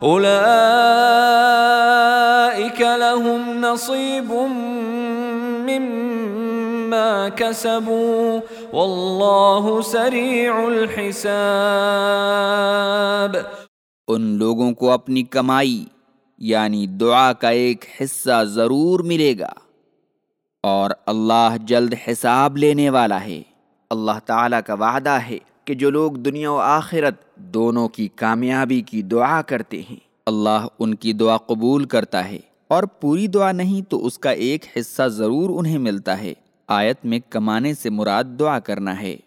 اولئیک لهم نصیب مما کسبوا واللہ سریع الحساب ان لوگوں کو اپنی کمائی یعنی دعا کا ایک حصہ ضرور ملے گا اور اللہ جلد حساب لینے والا ہے اللہ تعالیٰ کا وعدہ ہے کہ جو لوگ دنیا و آخرت دونوں کی کامیابی کی دعا کرتے ہیں۔ اللہ ان کی دعا قبول کرتا ہے۔ اور پوری دعا نہیں تو اس کا ایک حصہ ضرور انہیں ملتا ہے۔ آیت میں کمانے سے مراد دعا کرنا ہے۔